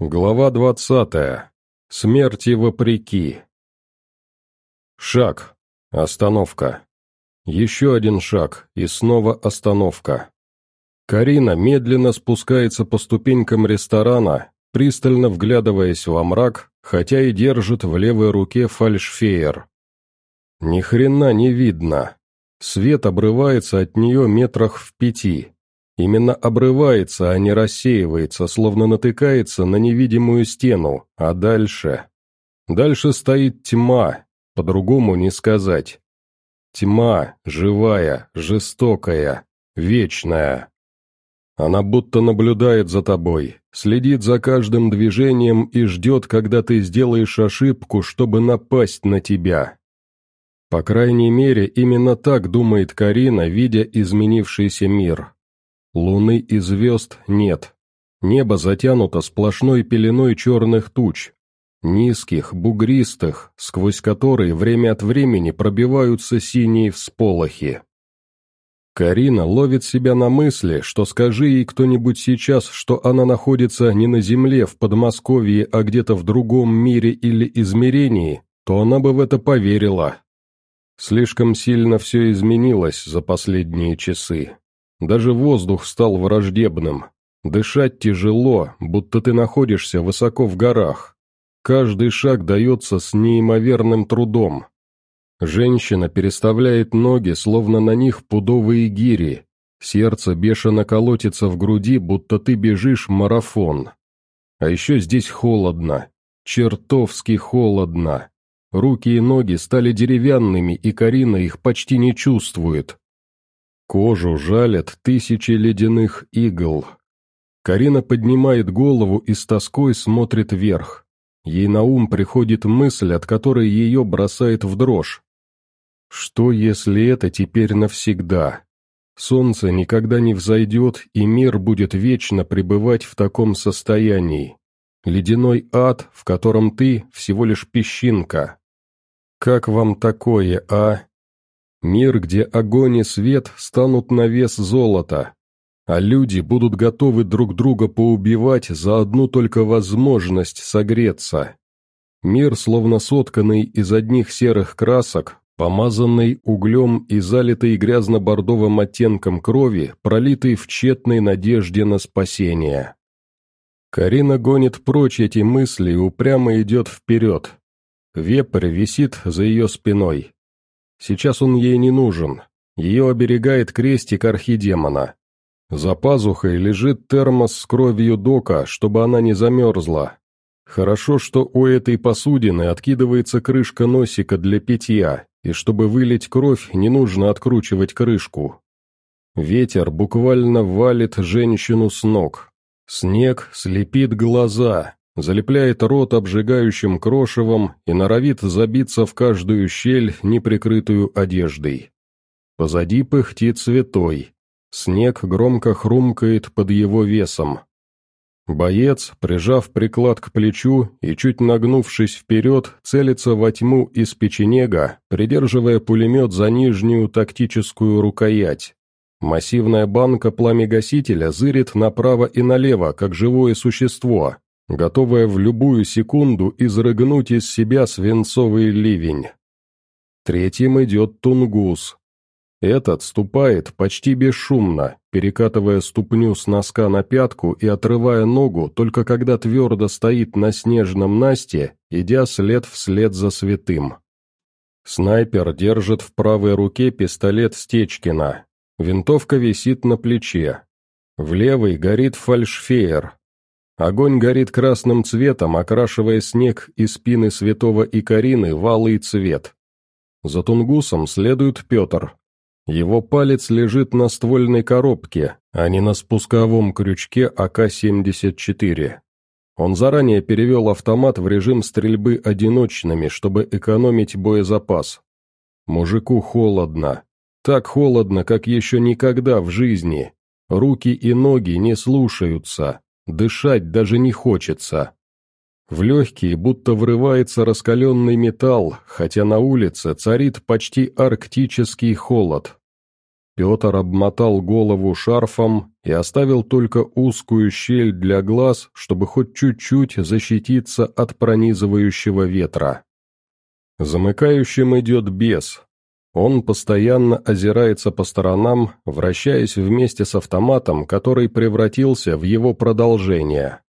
Глава двадцатая. Смерти вопреки. Шаг. Остановка. Еще один шаг, и снова остановка. Карина медленно спускается по ступенькам ресторана, пристально вглядываясь во мрак, хотя и держит в левой руке фальшфеер. Ни хрена не видно. Свет обрывается от нее метрах в пяти. Именно обрывается, а не рассеивается, словно натыкается на невидимую стену, а дальше... Дальше стоит тьма, по-другому не сказать. Тьма, живая, жестокая, вечная. Она будто наблюдает за тобой, следит за каждым движением и ждет, когда ты сделаешь ошибку, чтобы напасть на тебя. По крайней мере, именно так думает Карина, видя изменившийся мир. Луны и звезд нет. Небо затянуто сплошной пеленой черных туч. Низких, бугристых, сквозь которые время от времени пробиваются синие всполохи. Карина ловит себя на мысли, что скажи ей кто-нибудь сейчас, что она находится не на Земле, в Подмосковье, а где-то в другом мире или измерении, то она бы в это поверила. Слишком сильно все изменилось за последние часы. Даже воздух стал враждебным. Дышать тяжело, будто ты находишься высоко в горах. Каждый шаг дается с неимоверным трудом. Женщина переставляет ноги, словно на них пудовые гири. Сердце бешено колотится в груди, будто ты бежишь марафон. А еще здесь холодно. Чертовски холодно. Руки и ноги стали деревянными, и Карина их почти не чувствует. Кожу жалят тысячи ледяных игл. Карина поднимает голову и с тоской смотрит вверх. Ей на ум приходит мысль, от которой ее бросает в дрожь. Что, если это теперь навсегда? Солнце никогда не взойдет, и мир будет вечно пребывать в таком состоянии. Ледяной ад, в котором ты всего лишь песчинка. Как вам такое, а? Мир, где огонь и свет станут на вес золота, а люди будут готовы друг друга поубивать за одну только возможность согреться. Мир, словно сотканный из одних серых красок, помазанный углем и залитый грязно-бордовым оттенком крови, пролитый в тщетной надежде на спасение. Карина гонит прочь эти мысли и упрямо идет вперед. Вепрь висит за ее спиной. Сейчас он ей не нужен. Ее оберегает крестик архидемона. За пазухой лежит термос с кровью дока, чтобы она не замерзла. Хорошо, что у этой посудины откидывается крышка носика для питья, и чтобы вылить кровь, не нужно откручивать крышку. Ветер буквально валит женщину с ног. Снег слепит глаза, залепляет рот обжигающим крошевом и норовит забиться в каждую щель, неприкрытую одеждой. Позади пыхтит святой. Снег громко хрумкает под его весом. Боец, прижав приклад к плечу и чуть нагнувшись вперед, целится во тьму из печенега, придерживая пулемет за нижнюю тактическую рукоять. Массивная банка пламегасителя зырит направо и налево, как живое существо, готовая в любую секунду изрыгнуть из себя свинцовый ливень. Третьим идет Тунгус. Этот ступает почти бесшумно, перекатывая ступню с носка на пятку и отрывая ногу, только когда твердо стоит на снежном насте, идя след вслед за святым. Снайпер держит в правой руке пистолет Стечкина. Винтовка висит на плече. В левой горит фальшфеер, Огонь горит красным цветом, окрашивая снег и спины святого Икарины в алый цвет. За Тунгусом следует Петр. Его палец лежит на ствольной коробке, а не на спусковом крючке АК-74. Он заранее перевел автомат в режим стрельбы одиночными, чтобы экономить боезапас. Мужику холодно. Так холодно, как еще никогда в жизни. Руки и ноги не слушаются. Дышать даже не хочется. В легкие будто врывается раскаленный металл, хотя на улице царит почти арктический холод. Петр обмотал голову шарфом и оставил только узкую щель для глаз, чтобы хоть чуть-чуть защититься от пронизывающего ветра. Замыкающим идет бес. Он постоянно озирается по сторонам, вращаясь вместе с автоматом, который превратился в его продолжение.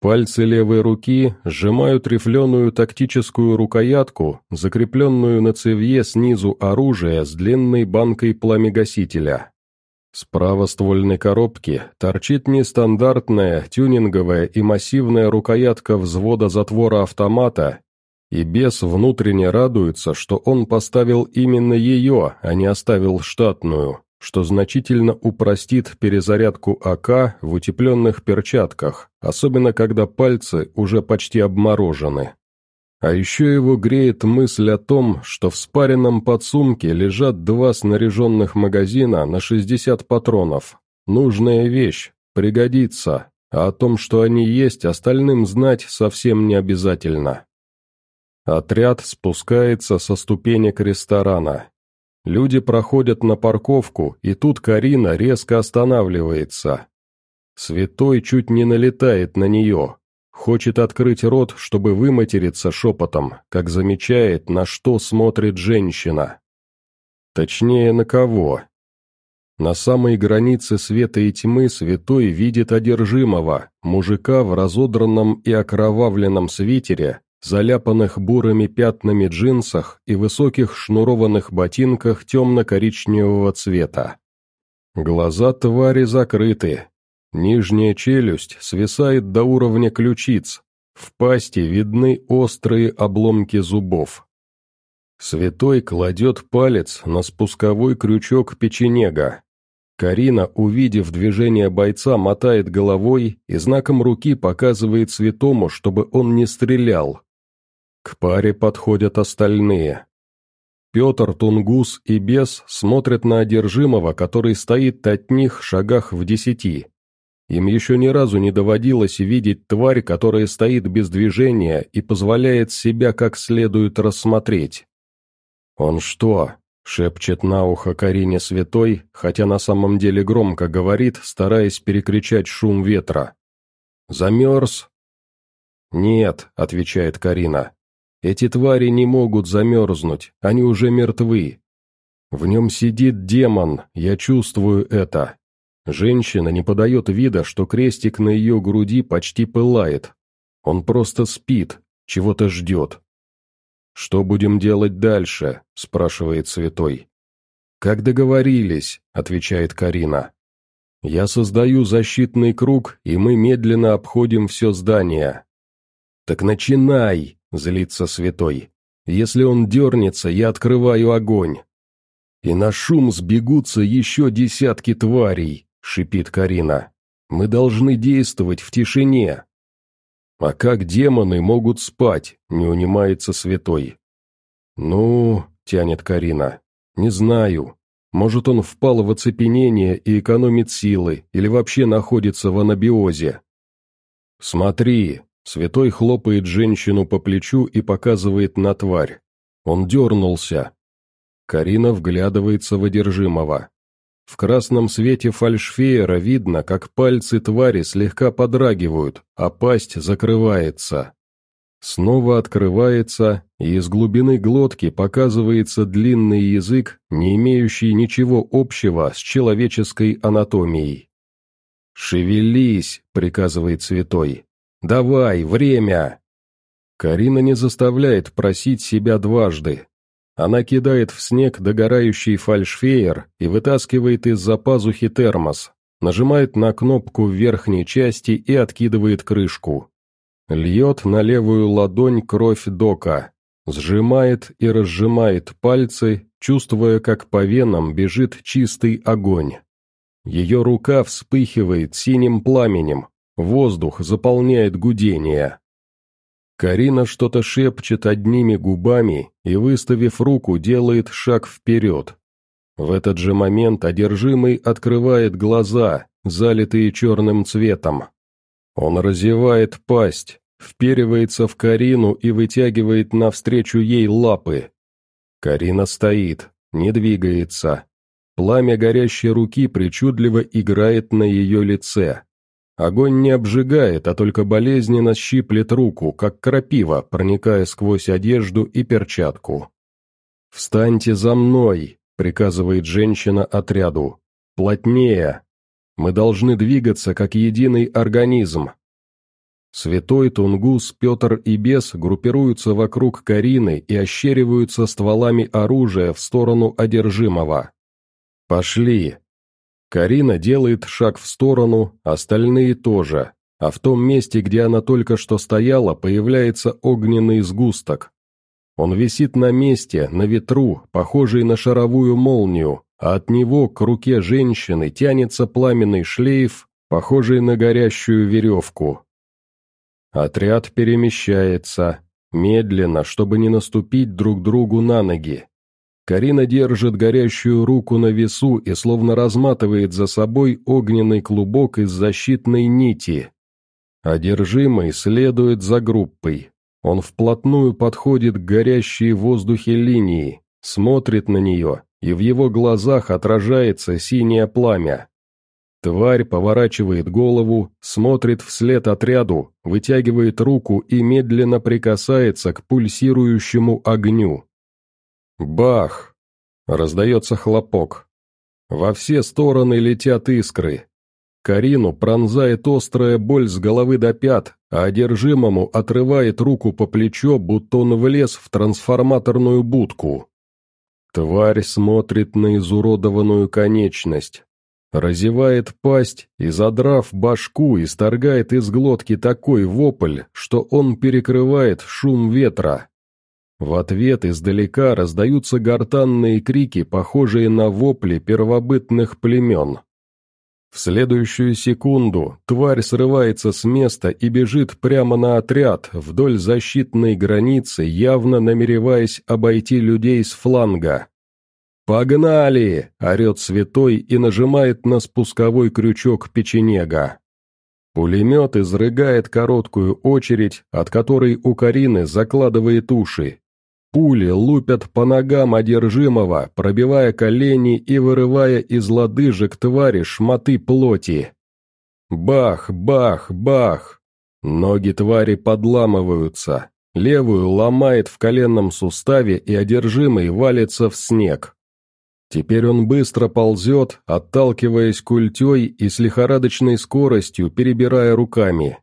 Пальцы левой руки сжимают рифленую тактическую рукоятку, закрепленную на цевье снизу оружия с длинной банкой пламегасителя. Справа ствольной коробки торчит нестандартная, тюнинговая и массивная рукоятка взвода затвора автомата, и бес внутренне радуется, что он поставил именно ее, а не оставил штатную что значительно упростит перезарядку АК в утепленных перчатках, особенно когда пальцы уже почти обморожены. А еще его греет мысль о том, что в спаренном подсумке лежат два снаряженных магазина на 60 патронов. Нужная вещь, пригодится, а о том, что они есть, остальным знать совсем не обязательно. Отряд спускается со ступенек ресторана, Люди проходят на парковку, и тут Карина резко останавливается. Святой чуть не налетает на нее. Хочет открыть рот, чтобы выматериться шепотом, как замечает, на что смотрит женщина. Точнее, на кого. На самой границе света и тьмы святой видит одержимого, мужика в разодранном и окровавленном свитере, заляпанных бурыми пятнами джинсах и высоких шнурованных ботинках темно-коричневого цвета. Глаза твари закрыты. Нижняя челюсть свисает до уровня ключиц. В пасти видны острые обломки зубов. Святой кладет палец на спусковой крючок печенега. Карина, увидев движение бойца, мотает головой и знаком руки показывает святому, чтобы он не стрелял, к паре подходят остальные. Петр, Тунгус и Бес смотрят на одержимого, который стоит от них шагах в десяти. Им еще ни разу не доводилось видеть тварь, которая стоит без движения и позволяет себя как следует рассмотреть. «Он что?» — шепчет на ухо Карине Святой, хотя на самом деле громко говорит, стараясь перекричать шум ветра. «Замерз?» «Нет», — отвечает Карина, эти твари не могут замерзнуть, они уже мертвы. В нем сидит демон, я чувствую это. Женщина не подает вида, что крестик на ее груди почти пылает. Он просто спит, чего-то ждет. «Что будем делать дальше?» – спрашивает Святой. «Как договорились», – отвечает Карина. «Я создаю защитный круг, и мы медленно обходим все здание». «Так начинай!» — злится святой. «Если он дернется, я открываю огонь». «И на шум сбегутся еще десятки тварей», — шипит Карина. «Мы должны действовать в тишине». «А как демоны могут спать?» — не унимается святой. «Ну...» — тянет Карина. «Не знаю. Может, он впал в оцепенение и экономит силы, или вообще находится в анабиозе». «Смотри», Святой хлопает женщину по плечу и показывает на тварь. Он дернулся. Карина вглядывается в одержимого. В красном свете фальшфеера видно, как пальцы твари слегка подрагивают, а пасть закрывается. Снова открывается, и из глубины глотки показывается длинный язык, не имеющий ничего общего с человеческой анатомией. «Шевелись!» — приказывает святой. «Давай, время!» Карина не заставляет просить себя дважды. Она кидает в снег догорающий фальшфеер и вытаскивает из-за пазухи термос, нажимает на кнопку в верхней части и откидывает крышку. Льет на левую ладонь кровь дока, сжимает и разжимает пальцы, чувствуя, как по венам бежит чистый огонь. Ее рука вспыхивает синим пламенем, Воздух заполняет гудение. Карина что-то шепчет одними губами и, выставив руку, делает шаг вперед. В этот же момент одержимый открывает глаза, залитые черным цветом. Он разевает пасть, вперивается в Карину и вытягивает навстречу ей лапы. Карина стоит, не двигается. Пламя горящей руки причудливо играет на ее лице. Огонь не обжигает, а только болезненно щиплет руку, как крапива, проникая сквозь одежду и перчатку. «Встаньте за мной!» — приказывает женщина отряду. «Плотнее! Мы должны двигаться, как единый организм!» Святой Тунгус, Петр и Бес группируются вокруг Карины и ощериваются стволами оружия в сторону одержимого. «Пошли!» Карина делает шаг в сторону, остальные тоже, а в том месте, где она только что стояла, появляется огненный сгусток. Он висит на месте, на ветру, похожий на шаровую молнию, а от него к руке женщины тянется пламенный шлейф, похожий на горящую веревку. Отряд перемещается, медленно, чтобы не наступить друг другу на ноги. Карина держит горящую руку на весу и словно разматывает за собой огненный клубок из защитной нити. Одержимый следует за группой. Он вплотную подходит к горящей в воздухе линии, смотрит на нее, и в его глазах отражается синее пламя. Тварь поворачивает голову, смотрит вслед отряду, вытягивает руку и медленно прикасается к пульсирующему огню. Бах! Раздается хлопок. Во все стороны летят искры. Карину пронзает острая боль с головы до пят, а одержимому отрывает руку по плечо, будто он влез в трансформаторную будку. Тварь смотрит на изуродованную конечность, разевает пасть и, задрав башку, исторгает из глотки такой вопль, что он перекрывает шум ветра. В ответ издалека раздаются гортанные крики, похожие на вопли первобытных племен. В следующую секунду тварь срывается с места и бежит прямо на отряд, вдоль защитной границы, явно намереваясь обойти людей с фланга. «Погнали!» — орет святой и нажимает на спусковой крючок печенега. Пулемет изрыгает короткую очередь, от которой у Карины закладывает уши, Пули лупят по ногам одержимого, пробивая колени и вырывая из лодыжек твари шматы плоти. Бах, бах, бах! Ноги твари подламываются. Левую ломает в коленном суставе и одержимый валится в снег. Теперь он быстро ползет, отталкиваясь культей и с лихорадочной скоростью перебирая руками.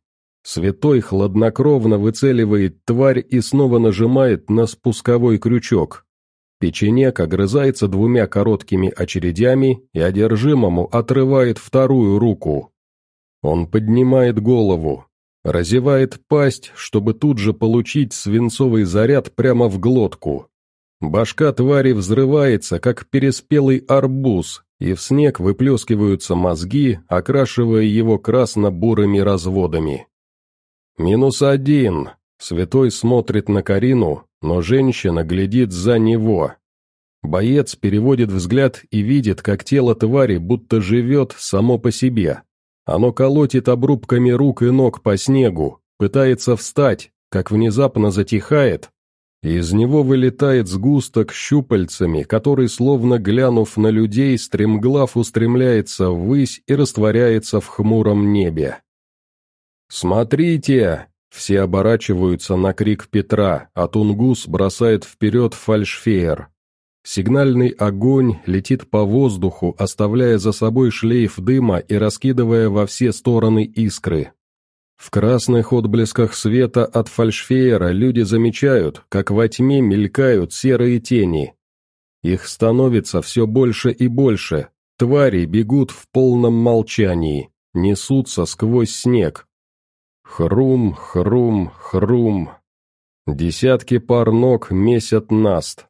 Святой хладнокровно выцеливает тварь и снова нажимает на спусковой крючок. Печенек огрызается двумя короткими очередями и одержимому отрывает вторую руку. Он поднимает голову, разевает пасть, чтобы тут же получить свинцовый заряд прямо в глотку. Башка твари взрывается, как переспелый арбуз, и в снег выплескиваются мозги, окрашивая его красно-бурыми разводами. «Минус один!» Святой смотрит на Карину, но женщина глядит за него. Боец переводит взгляд и видит, как тело твари будто живет само по себе. Оно колотит обрубками рук и ног по снегу, пытается встать, как внезапно затихает, и из него вылетает сгусток щупальцами, который, словно глянув на людей, стремглав устремляется ввысь и растворяется в хмуром небе. «Смотрите!» Все оборачиваются на крик Петра, а Тунгус бросает вперед фальшфеер. Сигнальный огонь летит по воздуху, оставляя за собой шлейф дыма и раскидывая во все стороны искры. В красных отблесках света от фальшфеера люди замечают, как во тьме мелькают серые тени. Их становится все больше и больше, твари бегут в полном молчании, несутся сквозь снег, Хрум, хрум, хрум. Десятки пар ног месят наст.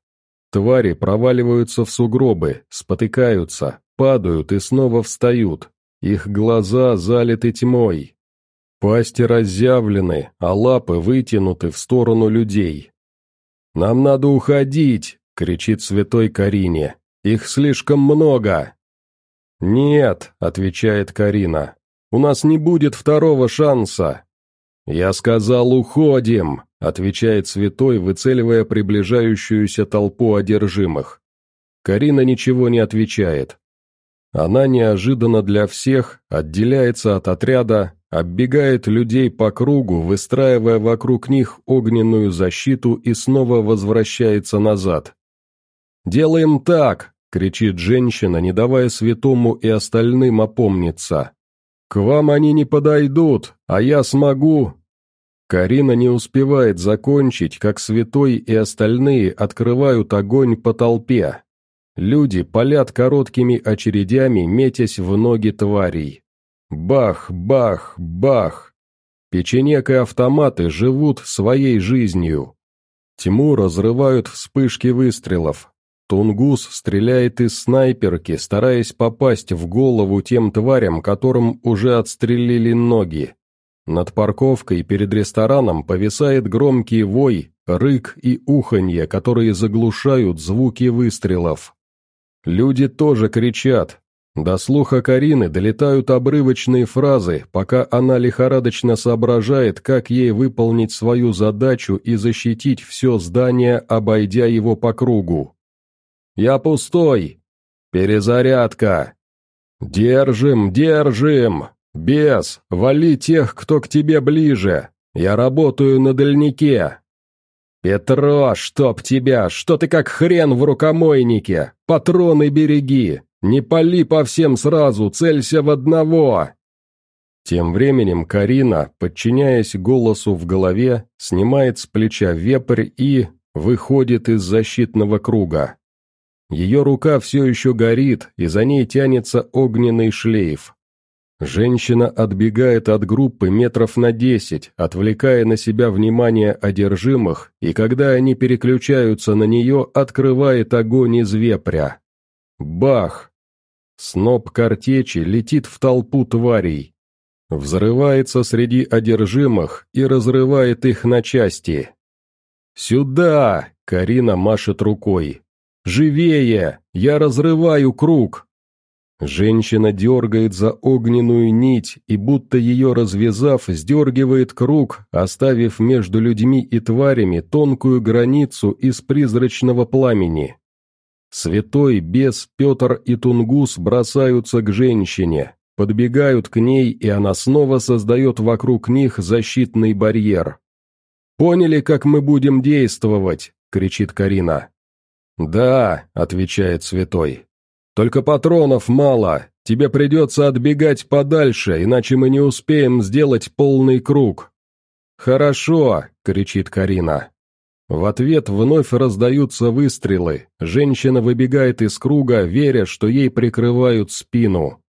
Твари проваливаются в сугробы, спотыкаются, падают и снова встают. Их глаза залиты тьмой. Пасти разъявлены, а лапы вытянуты в сторону людей. «Нам надо уходить!» — кричит святой Карине. «Их слишком много!» «Нет», — отвечает Карина, — «у нас не будет второго шанса!» «Я сказал, уходим!» — отвечает святой, выцеливая приближающуюся толпу одержимых. Карина ничего не отвечает. Она неожиданно для всех отделяется от отряда, оббегает людей по кругу, выстраивая вокруг них огненную защиту и снова возвращается назад. «Делаем так!» — кричит женщина, не давая святому и остальным опомниться. «К вам они не подойдут, а я смогу!» Карина не успевает закончить, как святой и остальные открывают огонь по толпе. Люди палят короткими очередями, метясь в ноги тварей. Бах, бах, бах. Печенек и автоматы живут своей жизнью. Тьму разрывают вспышки выстрелов. Тунгус стреляет из снайперки, стараясь попасть в голову тем тварям, которым уже отстрелили ноги. Над парковкой перед рестораном повисает громкий вой, рык и уханье, которые заглушают звуки выстрелов. Люди тоже кричат. До слуха Карины долетают обрывочные фразы, пока она лихорадочно соображает, как ей выполнить свою задачу и защитить все здание, обойдя его по кругу. «Я пустой! Перезарядка! Держим, держим! Бес, вали тех, кто к тебе ближе! Я работаю на дальнике!» «Петро, чтоб тебя! Что ты как хрен в рукомойнике? Патроны береги! Не пали по всем сразу, целься в одного!» Тем временем Карина, подчиняясь голосу в голове, снимает с плеча вепрь и выходит из защитного круга. Ее рука все еще горит, и за ней тянется огненный шлейф. Женщина отбегает от группы метров на десять, отвлекая на себя внимание одержимых, и когда они переключаются на нее, открывает огонь из вепря. Бах! Сноп картечи летит в толпу тварей. Взрывается среди одержимых и разрывает их на части. «Сюда!» — Карина машет рукой. «Живее! Я разрываю круг!» Женщина дергает за огненную нить и, будто ее развязав, сдергивает круг, оставив между людьми и тварями тонкую границу из призрачного пламени. Святой, бес, Петр и Тунгус бросаются к женщине, подбегают к ней, и она снова создает вокруг них защитный барьер. «Поняли, как мы будем действовать?» — кричит Карина. «Да», — отвечает святой. Только патронов мало, тебе придется отбегать подальше, иначе мы не успеем сделать полный круг». «Хорошо», — кричит Карина. В ответ вновь раздаются выстрелы, женщина выбегает из круга, веря, что ей прикрывают спину.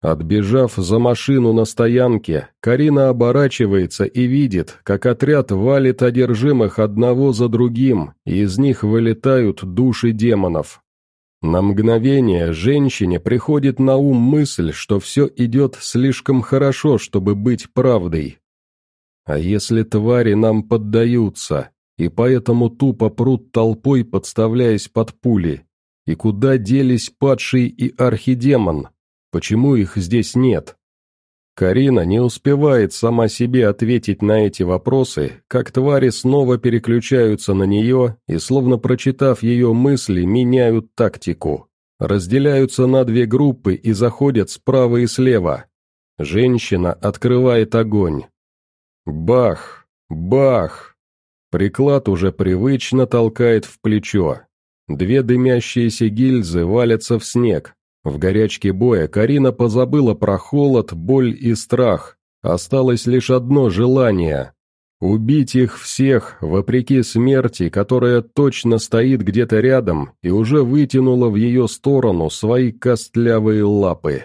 Отбежав за машину на стоянке, Карина оборачивается и видит, как отряд валит одержимых одного за другим, и из них вылетают души демонов. На мгновение женщине приходит на ум мысль, что все идет слишком хорошо, чтобы быть правдой. А если твари нам поддаются, и поэтому тупо прут толпой, подставляясь под пули? И куда делись падший и архидемон? Почему их здесь нет? Карина не успевает сама себе ответить на эти вопросы, как твари снова переключаются на нее и, словно прочитав ее мысли, меняют тактику. Разделяются на две группы и заходят справа и слева. Женщина открывает огонь. Бах! Бах! Приклад уже привычно толкает в плечо. Две дымящиеся гильзы валятся в снег, в горячке боя Карина позабыла про холод, боль и страх. Осталось лишь одно желание — убить их всех, вопреки смерти, которая точно стоит где-то рядом и уже вытянула в ее сторону свои костлявые лапы.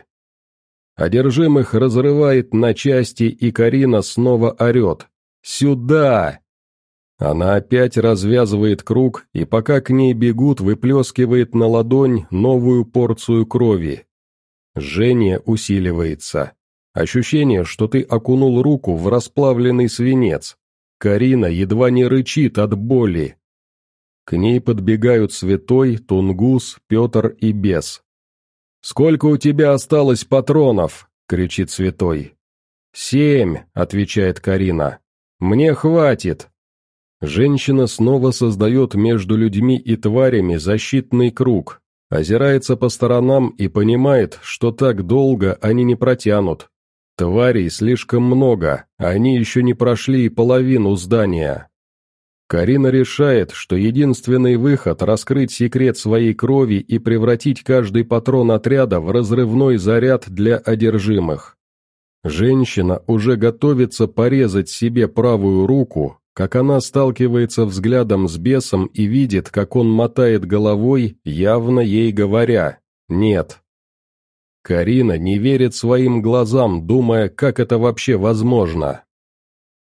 Одержимых разрывает на части, и Карина снова орет. «Сюда!» Она опять развязывает круг, и пока к ней бегут, выплескивает на ладонь новую порцию крови. Жжение усиливается. Ощущение, что ты окунул руку в расплавленный свинец. Карина едва не рычит от боли. К ней подбегают Святой, Тунгус, Петр и Бес. «Сколько у тебя осталось патронов?» — кричит Святой. «Семь», — отвечает Карина. «Мне хватит». Женщина снова создает между людьми и тварями защитный круг, Озирается по сторонам и понимает, что так долго они не протянут. Тварей слишком много, они еще не прошли и половину здания. Карина решает, что единственный выход – раскрыть секрет своей крови и превратить каждый патрон отряда в разрывной заряд для одержимых. Женщина уже готовится порезать себе правую руку, как она сталкивается взглядом с бесом и видит, как он мотает головой, явно ей говоря «нет». Карина не верит своим глазам, думая, как это вообще возможно.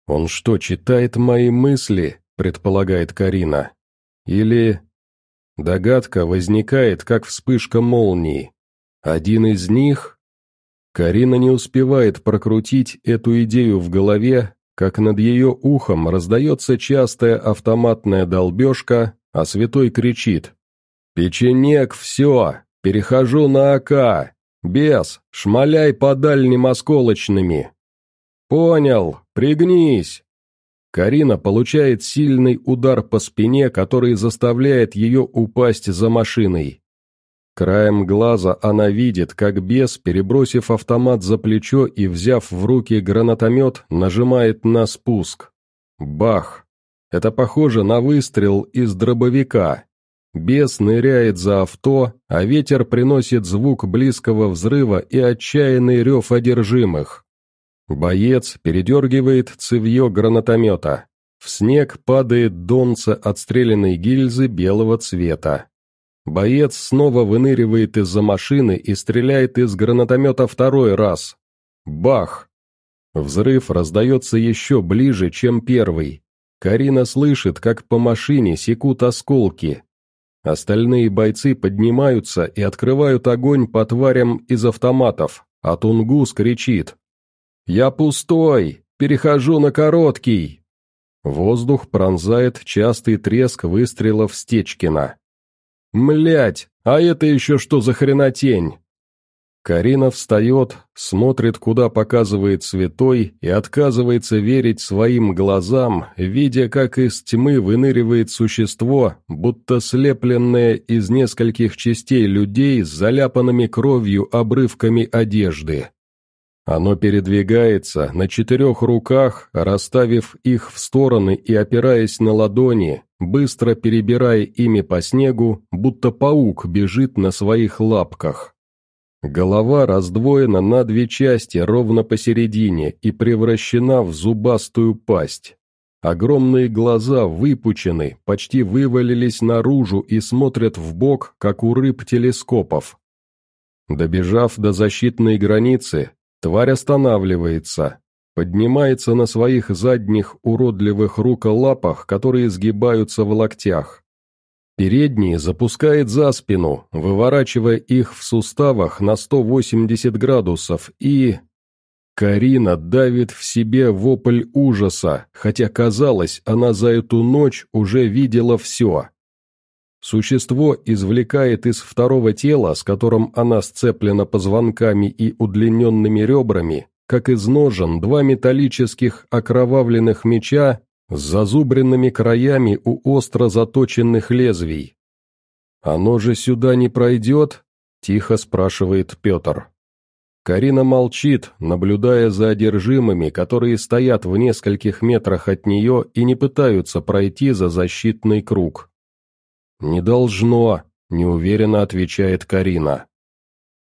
«Он что, читает мои мысли?» – предполагает Карина. «Или...» Догадка возникает, как вспышка молнии. Один из них... Карина не успевает прокрутить эту идею в голове, как над ее ухом раздается частая автоматная долбежка, а святой кричит «Печенек, все! Перехожу на АК! Бес, шмаляй по дальним осколочными!» «Понял, пригнись!» Карина получает сильный удар по спине, который заставляет ее упасть за машиной. Краем глаза она видит, как бес, перебросив автомат за плечо и взяв в руки гранатомет, нажимает на спуск. Бах! Это похоже на выстрел из дробовика. Бес ныряет за авто, а ветер приносит звук близкого взрыва и отчаянный рев одержимых. Боец передергивает цевье гранатомета. В снег падает донце отстрелянной гильзы белого цвета. Боец снова выныривает из-за машины и стреляет из гранатомета второй раз. Бах! Взрыв раздается еще ближе, чем первый. Карина слышит, как по машине секут осколки. Остальные бойцы поднимаются и открывают огонь по тварям из автоматов, а Тунгус кричит. «Я пустой! Перехожу на короткий!» Воздух пронзает частый треск выстрелов Стечкина. Млять, а это еще что за хренотень? Карина встает, смотрит, куда показывает святой, и отказывается верить своим глазам, видя, как из тьмы выныривает существо, будто слепленное из нескольких частей людей с заляпанными кровью обрывками одежды. Оно передвигается на четырех руках, расставив их в стороны и опираясь на ладони, быстро перебирая ими по снегу, будто паук бежит на своих лапках. Голова раздвоена на две части ровно посередине и превращена в зубастую пасть. Огромные глаза выпучены, почти вывалились наружу и смотрят в бок, как у рыб телескопов. Добежав до защитной границы, Тварь останавливается, поднимается на своих задних уродливых руколапах, которые сгибаются в локтях. Передние запускает за спину, выворачивая их в суставах на 180 градусов и... Карина давит в себе вопль ужаса, хотя, казалось, она за эту ночь уже видела все. Существо извлекает из второго тела, с которым она сцеплена позвонками и удлиненными ребрами, как из ножен, два металлических окровавленных меча с зазубренными краями у остро заточенных лезвий. «Оно же сюда не пройдет?» – тихо спрашивает Петр. Карина молчит, наблюдая за одержимыми, которые стоят в нескольких метрах от нее и не пытаются пройти за защитный круг. «Не должно», — неуверенно отвечает Карина.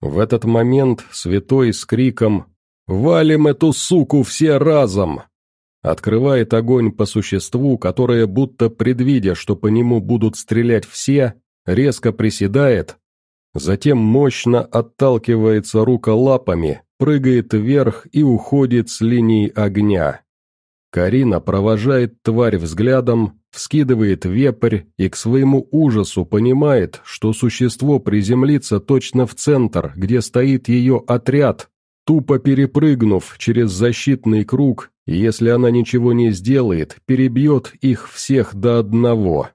В этот момент святой с криком «Валим эту суку все разом!» открывает огонь по существу, которое, будто предвидя, что по нему будут стрелять все, резко приседает, затем мощно отталкивается руколапами, прыгает вверх и уходит с линии огня. Карина провожает тварь взглядом, вскидывает вепрь и к своему ужасу понимает, что существо приземлится точно в центр, где стоит ее отряд, тупо перепрыгнув через защитный круг, если она ничего не сделает, перебьет их всех до одного.